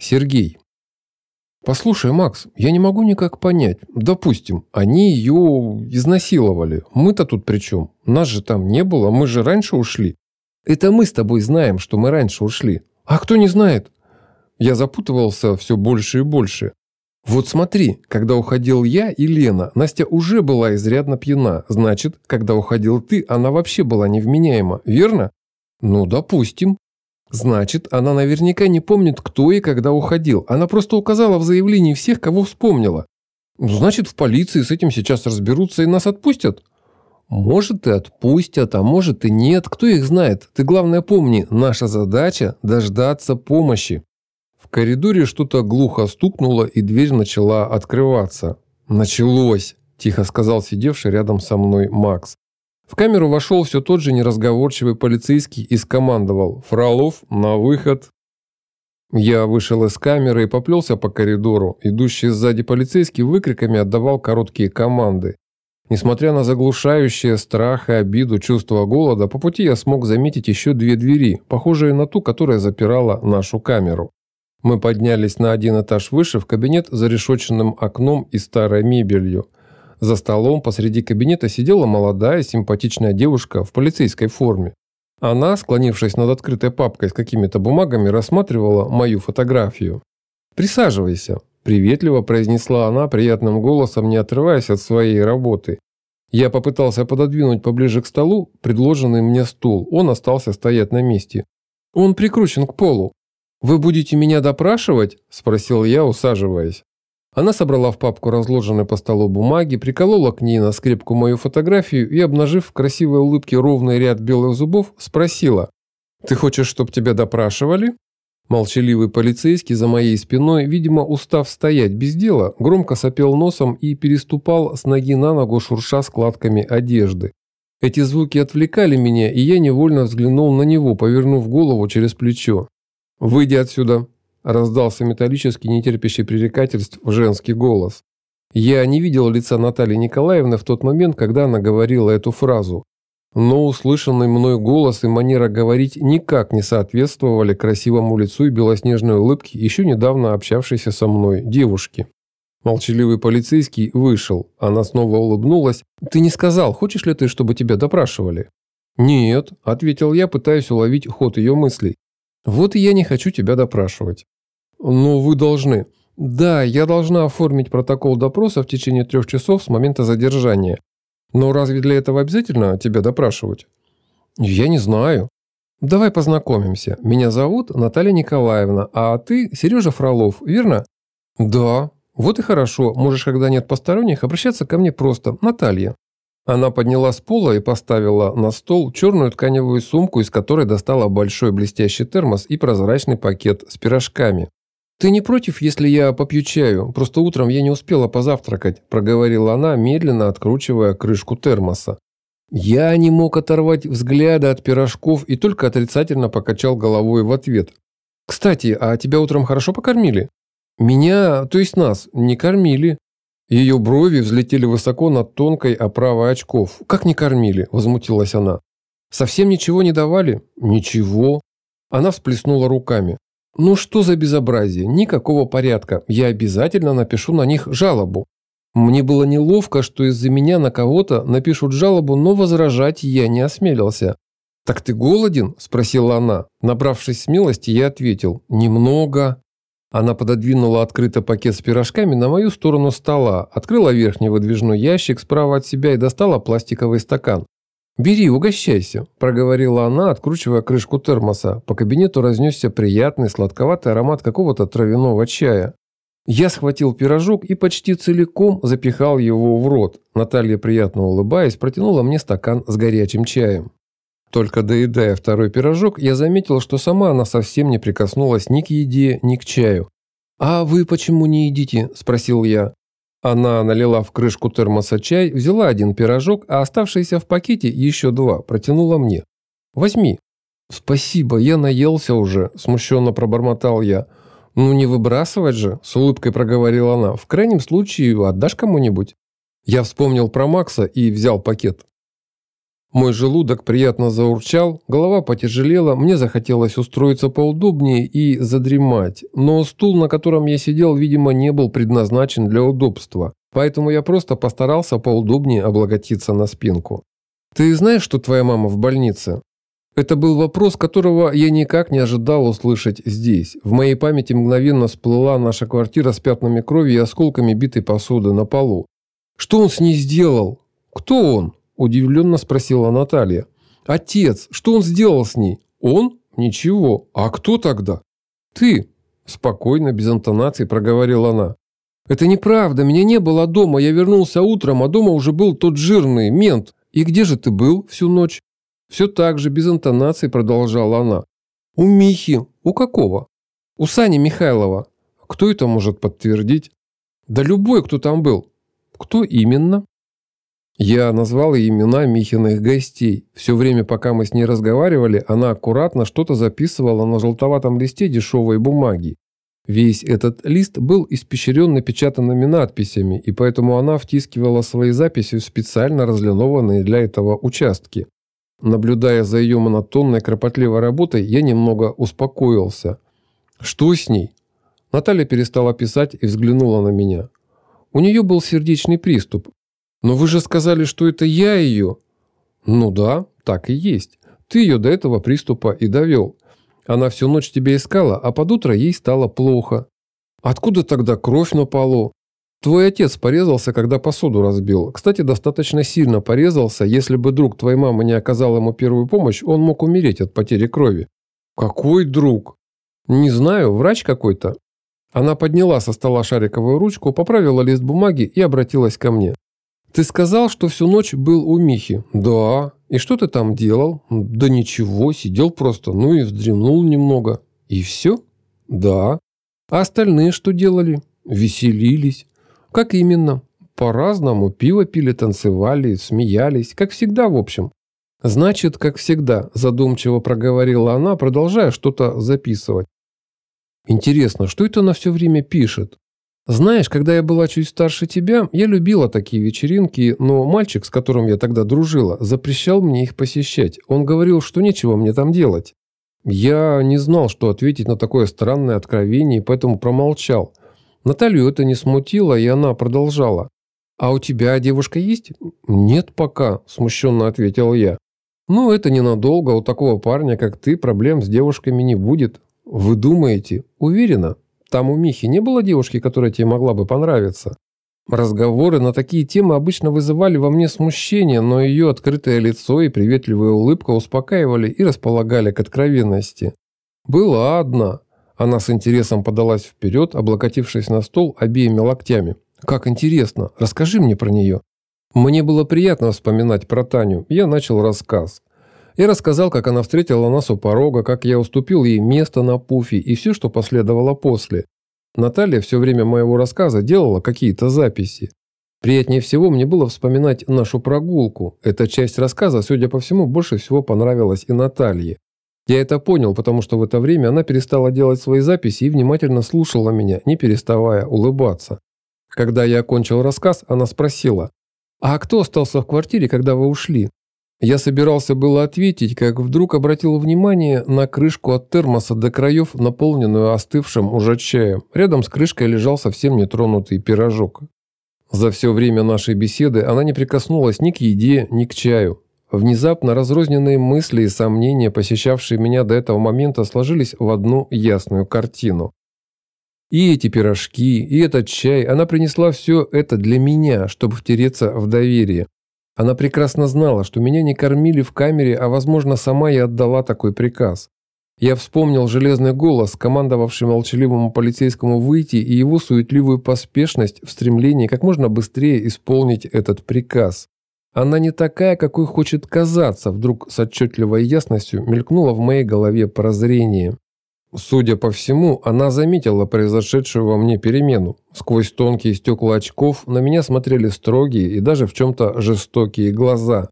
Сергей. Послушай, Макс, я не могу никак понять. Допустим, они ее изнасиловали. Мы-то тут при чем? Нас же там не было, мы же раньше ушли. Это мы с тобой знаем, что мы раньше ушли. А кто не знает? Я запутывался все больше и больше. Вот смотри, когда уходил я и Лена, Настя уже была изрядно пьяна. Значит, когда уходил ты, она вообще была невменяема, верно? Ну, допустим. Значит, она наверняка не помнит, кто и когда уходил. Она просто указала в заявлении всех, кого вспомнила. Ну, значит, в полиции с этим сейчас разберутся и нас отпустят. Может и отпустят, а может и нет. Кто их знает? Ты главное помни, наша задача – дождаться помощи. В коридоре что-то глухо стукнуло, и дверь начала открываться. «Началось!» – тихо сказал сидевший рядом со мной Макс. В камеру вошел все тот же неразговорчивый полицейский и скомандовал «Фролов, на выход!». Я вышел из камеры и поплелся по коридору. Идущий сзади полицейский выкриками отдавал короткие команды. Несмотря на заглушающее страх и обиду чувство голода, по пути я смог заметить еще две двери, похожие на ту, которая запирала нашу камеру. Мы поднялись на один этаж выше в кабинет за решетченным окном и старой мебелью – за столом посреди кабинета сидела молодая симпатичная девушка в полицейской форме. Она, склонившись над открытой папкой с какими-то бумагами, рассматривала мою фотографию. «Присаживайся», – приветливо произнесла она приятным голосом, не отрываясь от своей работы. Я попытался пододвинуть поближе к столу предложенный мне стул. Он остался стоять на месте. Он прикручен к полу. «Вы будете меня допрашивать?» – спросил я, усаживаясь. Она собрала в папку разложенные по столу бумаги, приколола к ней на скрепку мою фотографию и, обнажив в красивой улыбке ровный ряд белых зубов, спросила. «Ты хочешь, чтобы тебя допрашивали?» Молчаливый полицейский за моей спиной, видимо, устав стоять без дела, громко сопел носом и переступал с ноги на ногу, шурша складками одежды. Эти звуки отвлекали меня, и я невольно взглянул на него, повернув голову через плечо. «Выйди отсюда», Раздался металлический, нетерпящий пререкательств женский голос. Я не видел лица Натальи Николаевны в тот момент, когда она говорила эту фразу. Но услышанный мной голос и манера говорить никак не соответствовали красивому лицу и белоснежной улыбке еще недавно общавшейся со мной девушки. Молчаливый полицейский вышел. Она снова улыбнулась. «Ты не сказал, хочешь ли ты, чтобы тебя допрашивали?» «Нет», – ответил я, пытаясь уловить ход ее мыслей. «Вот и я не хочу тебя допрашивать». «Ну, вы должны». «Да, я должна оформить протокол допроса в течение трех часов с момента задержания. Но разве для этого обязательно тебя допрашивать?» «Я не знаю». «Давай познакомимся. Меня зовут Наталья Николаевна, а ты Сережа Фролов, верно?» «Да». «Вот и хорошо. Можешь, когда нет посторонних, обращаться ко мне просто. Наталья». Она подняла с пола и поставила на стол черную тканевую сумку, из которой достала большой блестящий термос и прозрачный пакет с пирожками. «Ты не против, если я попью чаю? Просто утром я не успела позавтракать», – проговорила она, медленно откручивая крышку термоса. Я не мог оторвать взгляда от пирожков и только отрицательно покачал головой в ответ. «Кстати, а тебя утром хорошо покормили?» «Меня, то есть нас, не кормили». Ее брови взлетели высоко над тонкой оправой очков. «Как не кормили?» – возмутилась она. «Совсем ничего не давали?» «Ничего». Она всплеснула руками. Ну что за безобразие? Никакого порядка. Я обязательно напишу на них жалобу. Мне было неловко, что из-за меня на кого-то напишут жалобу, но возражать я не осмелился. «Так ты голоден?» – спросила она. Набравшись смелости, я ответил «Немного». Она пододвинула открытый пакет с пирожками на мою сторону стола, открыла верхний выдвижной ящик справа от себя и достала пластиковый стакан. «Бери, угощайся», – проговорила она, откручивая крышку термоса. По кабинету разнесся приятный сладковатый аромат какого-то травяного чая. Я схватил пирожок и почти целиком запихал его в рот. Наталья, приятно улыбаясь, протянула мне стакан с горячим чаем. Только доедая второй пирожок, я заметил, что сама она совсем не прикоснулась ни к еде, ни к чаю. «А вы почему не едите?» – спросил я. Она налила в крышку термоса чай, взяла один пирожок, а оставшиеся в пакете еще два протянула мне. «Возьми». «Спасибо, я наелся уже», – смущенно пробормотал я. «Ну не выбрасывать же», – с улыбкой проговорила она. «В крайнем случае отдашь кому-нибудь». Я вспомнил про Макса и взял пакет. Мой желудок приятно заурчал, голова потяжелела, мне захотелось устроиться поудобнее и задремать, но стул, на котором я сидел, видимо, не был предназначен для удобства, поэтому я просто постарался поудобнее облаготиться на спинку. «Ты знаешь, что твоя мама в больнице?» Это был вопрос, которого я никак не ожидал услышать здесь. В моей памяти мгновенно всплыла наша квартира с пятнами крови и осколками битой посуды на полу. «Что он с ней сделал? Кто он?» Удивленно спросила Наталья. «Отец, что он сделал с ней?» «Он? Ничего. А кто тогда?» «Ты», – спокойно, без интонации проговорила она. «Это неправда. Меня не было дома. Я вернулся утром, а дома уже был тот жирный, мент. И где же ты был всю ночь?» Все так же, без интонации продолжала она. «У Михи. У какого?» «У Сани Михайлова. Кто это может подтвердить?» «Да любой, кто там был». «Кто именно?» Я назвал имена Михиных гостей. Все время, пока мы с ней разговаривали, она аккуратно что-то записывала на желтоватом листе дешевой бумаги. Весь этот лист был испещрен напечатанными надписями, и поэтому она втискивала свои записи в специально разлинованные для этого участки. Наблюдая за ее монотонной, кропотливой работой, я немного успокоился. «Что с ней?» Наталья перестала писать и взглянула на меня. У нее был сердечный приступ, «Но вы же сказали, что это я ее». «Ну да, так и есть. Ты ее до этого приступа и довел. Она всю ночь тебя искала, а под утро ей стало плохо. Откуда тогда кровь на полу? Твой отец порезался, когда посуду разбил. Кстати, достаточно сильно порезался. Если бы друг твоей мамы не оказал ему первую помощь, он мог умереть от потери крови. Какой друг? Не знаю, врач какой-то. Она подняла со стола шариковую ручку, поправила лист бумаги и обратилась ко мне. «Ты сказал, что всю ночь был у Михи?» «Да. И что ты там делал?» «Да ничего, сидел просто, ну и вздремнул немного». «И все?» «Да». «А остальные что делали?» «Веселились». «Как именно?» «По-разному. Пиво пили, танцевали, смеялись. Как всегда, в общем». «Значит, как всегда», – задумчиво проговорила она, продолжая что-то записывать. «Интересно, что это она все время пишет?» Знаешь, когда я была чуть старше тебя, я любила такие вечеринки, но мальчик, с которым я тогда дружила, запрещал мне их посещать. Он говорил, что нечего мне там делать. Я не знал, что ответить на такое странное откровение, поэтому промолчал. Наталью это не смутило, и она продолжала. «А у тебя девушка есть?» «Нет пока», – смущенно ответил я. «Ну, это ненадолго. У такого парня, как ты, проблем с девушками не будет». «Вы думаете?» «Уверена?» Там у Михи не было девушки, которая тебе могла бы понравиться. Разговоры на такие темы обычно вызывали во мне смущение, но ее открытое лицо и приветливая улыбка успокаивали и располагали к откровенности. Была одна. Она с интересом подалась вперед, облокотившись на стол обеими локтями. «Как интересно! Расскажи мне про нее!» Мне было приятно вспоминать про Таню. Я начал рассказ. Я рассказал, как она встретила нас у порога, как я уступил ей место на пуфе и все, что последовало после. Наталья все время моего рассказа делала какие-то записи. Приятнее всего мне было вспоминать нашу прогулку. Эта часть рассказа, судя по всему, больше всего понравилась и Наталье. Я это понял, потому что в это время она перестала делать свои записи и внимательно слушала меня, не переставая улыбаться. Когда я окончил рассказ, она спросила, «А кто остался в квартире, когда вы ушли?» Я собирался было ответить, как вдруг обратил внимание на крышку от термоса до краев, наполненную остывшим уже чаем. Рядом с крышкой лежал совсем нетронутый пирожок. За все время нашей беседы она не прикоснулась ни к еде, ни к чаю. Внезапно разрозненные мысли и сомнения, посещавшие меня до этого момента, сложились в одну ясную картину. И эти пирожки, и этот чай, она принесла все это для меня, чтобы втереться в доверие. Она прекрасно знала, что меня не кормили в камере, а, возможно, сама и отдала такой приказ. Я вспомнил железный голос, командовавший молчаливому полицейскому выйти, и его суетливую поспешность в стремлении как можно быстрее исполнить этот приказ. Она не такая, какой хочет казаться, вдруг с отчетливой ясностью мелькнуло в моей голове прозрение. Судя по всему, она заметила произошедшую во мне перемену. Сквозь тонкие стекла очков на меня смотрели строгие и даже в чем-то жестокие глаза.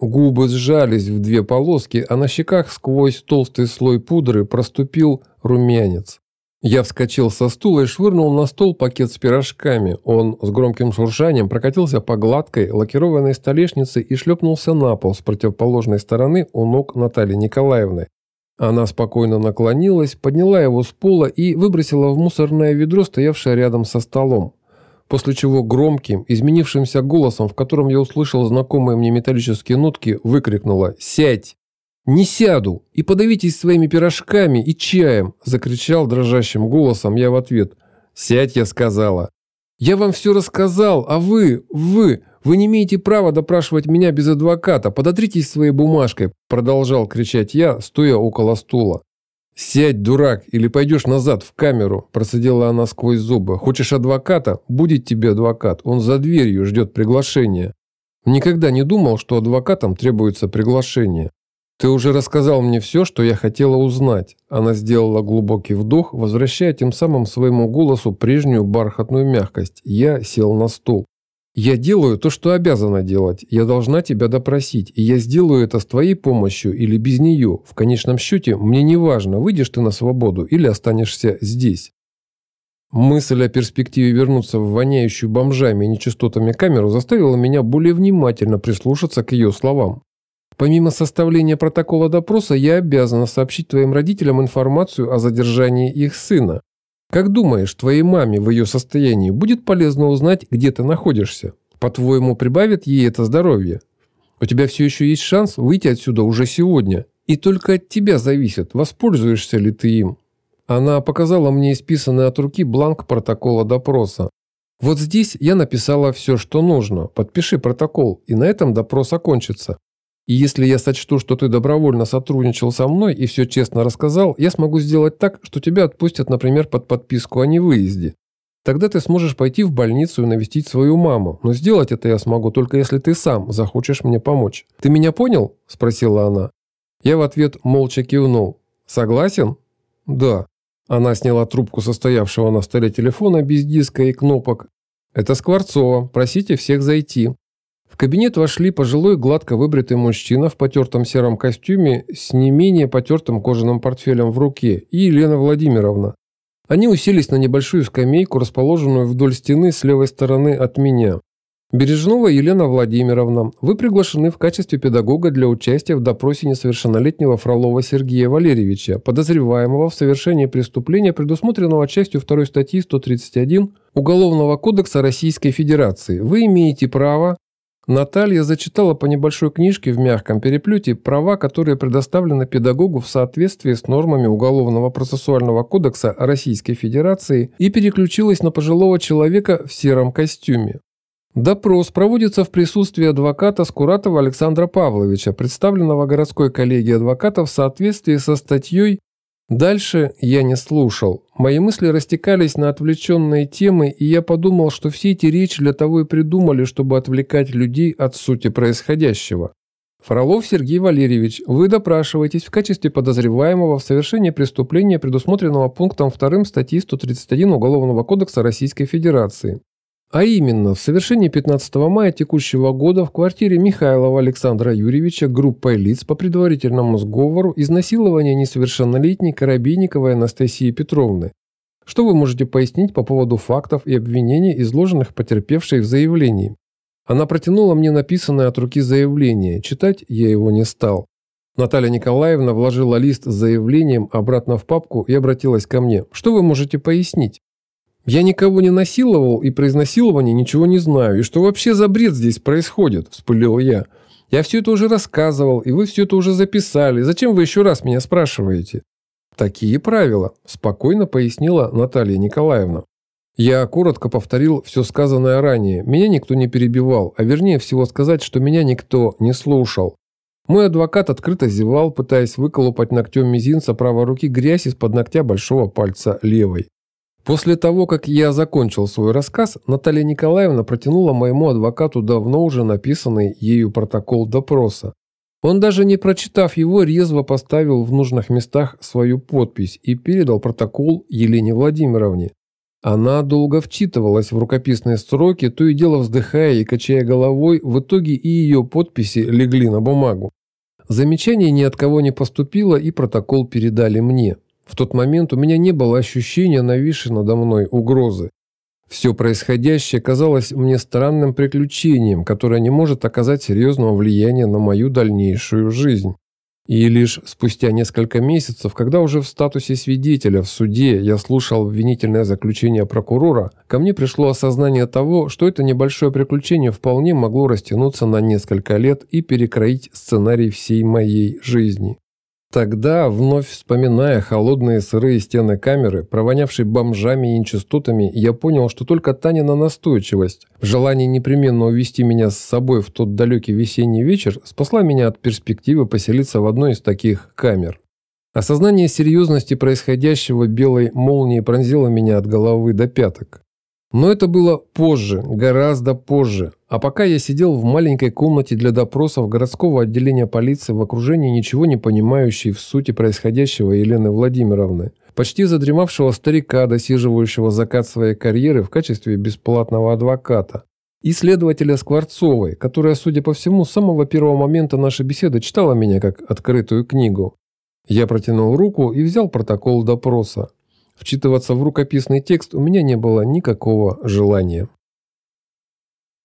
Губы сжались в две полоски, а на щеках сквозь толстый слой пудры проступил румянец. Я вскочил со стула и швырнул на стол пакет с пирожками. Он с громким шуршанием прокатился по гладкой лакированной столешнице и шлепнулся на пол с противоположной стороны у ног Натальи Николаевны. Она спокойно наклонилась, подняла его с пола и выбросила в мусорное ведро, стоявшее рядом со столом. После чего громким, изменившимся голосом, в котором я услышал знакомые мне металлические нотки, выкрикнула «Сядь!» «Не сяду! И подавитесь своими пирожками и чаем!» – закричал дрожащим голосом я в ответ. «Сядь!» – я сказала. «Я вам все рассказал, а вы, вы, вы не имеете права допрашивать меня без адвоката. Подотритесь своей бумажкой!» – продолжал кричать я, стоя около стула. «Сядь, дурак, или пойдешь назад в камеру», – процедила она сквозь зубы. «Хочешь адвоката? Будет тебе адвокат. Он за дверью ждет приглашения». Никогда не думал, что адвокатам требуется приглашение. «Ты уже рассказал мне все, что я хотела узнать». Она сделала глубокий вдох, возвращая тем самым своему голосу прежнюю бархатную мягкость. Я сел на стул. «Я делаю то, что обязана делать. Я должна тебя допросить, и я сделаю это с твоей помощью или без нее. В конечном счете, мне не важно, выйдешь ты на свободу или останешься здесь». Мысль о перспективе вернуться в воняющую бомжами и нечистотами камеру заставила меня более внимательно прислушаться к ее словам. Помимо составления протокола допроса, я обязана сообщить твоим родителям информацию о задержании их сына. Как думаешь, твоей маме в ее состоянии будет полезно узнать, где ты находишься? По-твоему, прибавит ей это здоровье? У тебя все еще есть шанс выйти отсюда уже сегодня. И только от тебя зависит, воспользуешься ли ты им. Она показала мне исписанный от руки бланк протокола допроса. Вот здесь я написала все, что нужно. Подпиши протокол, и на этом допрос окончится. И если я сочту, что ты добровольно сотрудничал со мной и все честно рассказал, я смогу сделать так, что тебя отпустят, например, под подписку о невыезде. Тогда ты сможешь пойти в больницу и навестить свою маму. Но сделать это я смогу только если ты сам захочешь мне помочь. Ты меня понял? Спросила она. Я в ответ молча кивнул. Согласен? Да. Она сняла трубку состоявшего на столе телефона без диска и кнопок. Это Скворцова. Просите всех зайти. В кабинет вошли пожилой гладко выбритый мужчина в потертом сером костюме с не менее потертым кожаным портфелем в руке и Елена Владимировна. Они уселись на небольшую скамейку, расположенную вдоль стены с левой стороны от меня. Бережнова Елена Владимировна, вы приглашены в качестве педагога для участия в допросе несовершеннолетнего Фролова Сергея Валерьевича, подозреваемого в совершении преступления, предусмотренного частью 2 статьи 131 Уголовного кодекса Российской Федерации. Вы имеете право Наталья зачитала по небольшой книжке в мягком переплете права, которые предоставлены педагогу в соответствии с нормами Уголовного процессуального кодекса Российской Федерации и переключилась на пожилого человека в сером костюме. Допрос проводится в присутствии адвоката Скуратова Александра Павловича, представленного городской коллегией адвокатов в соответствии со статьей Дальше я не слушал. Мои мысли растекались на отвлеченные темы, и я подумал, что все эти речи для того и придумали, чтобы отвлекать людей от сути происходящего. Фролов Сергей Валерьевич, вы допрашиваетесь в качестве подозреваемого в совершении преступления, предусмотренного пунктом 2 статьи 131 Уголовного кодекса Российской Федерации. А именно, в совершении 15 мая текущего года в квартире Михайлова Александра Юрьевича группой лиц по предварительному сговору изнасилования несовершеннолетней Коробейниковой Анастасии Петровны. Что вы можете пояснить по поводу фактов и обвинений, изложенных потерпевшей в заявлении? Она протянула мне написанное от руки заявление. Читать я его не стал. Наталья Николаевна вложила лист с заявлением обратно в папку и обратилась ко мне. Что вы можете пояснить? Я никого не насиловал и про изнасилование ничего не знаю. И что вообще за бред здесь происходит?» – вспылил я. «Я все это уже рассказывал, и вы все это уже записали. Зачем вы еще раз меня спрашиваете?» «Такие правила», – спокойно пояснила Наталья Николаевна. Я коротко повторил все сказанное ранее. Меня никто не перебивал, а вернее всего сказать, что меня никто не слушал. Мой адвокат открыто зевал, пытаясь выколупать ногтем мизинца правой руки грязь из-под ногтя большого пальца левой. После того, как я закончил свой рассказ, Наталья Николаевна протянула моему адвокату давно уже написанный ею протокол допроса. Он даже не прочитав его, резво поставил в нужных местах свою подпись и передал протокол Елене Владимировне. Она долго вчитывалась в рукописные строки, то и дело вздыхая и качая головой, в итоге и ее подписи легли на бумагу. Замечаний ни от кого не поступило, и протокол передали мне. В тот момент у меня не было ощущения нависшей надо мной угрозы. Все происходящее казалось мне странным приключением, которое не может оказать серьезного влияния на мою дальнейшую жизнь. И лишь спустя несколько месяцев, когда уже в статусе свидетеля в суде я слушал обвинительное заключение прокурора, ко мне пришло осознание того, что это небольшое приключение вполне могло растянуться на несколько лет и перекроить сценарий всей моей жизни. Тогда, вновь вспоминая холодные сырые стены камеры, провонявшей бомжами и нечистотами, я понял, что только Танина настойчивость, желание непременно увести меня с собой в тот далекий весенний вечер, спасла меня от перспективы поселиться в одной из таких камер. Осознание серьезности происходящего белой молнией пронзило меня от головы до пяток. Но это было позже, гораздо позже. А пока я сидел в маленькой комнате для допросов городского отделения полиции в окружении ничего не понимающей в сути происходящего Елены Владимировны, почти задремавшего старика, досиживающего закат своей карьеры в качестве бесплатного адвоката, и следователя Скворцовой, которая, судя по всему, с самого первого момента нашей беседы читала меня как открытую книгу. Я протянул руку и взял протокол допроса. Вчитываться в рукописный текст у меня не было никакого желания.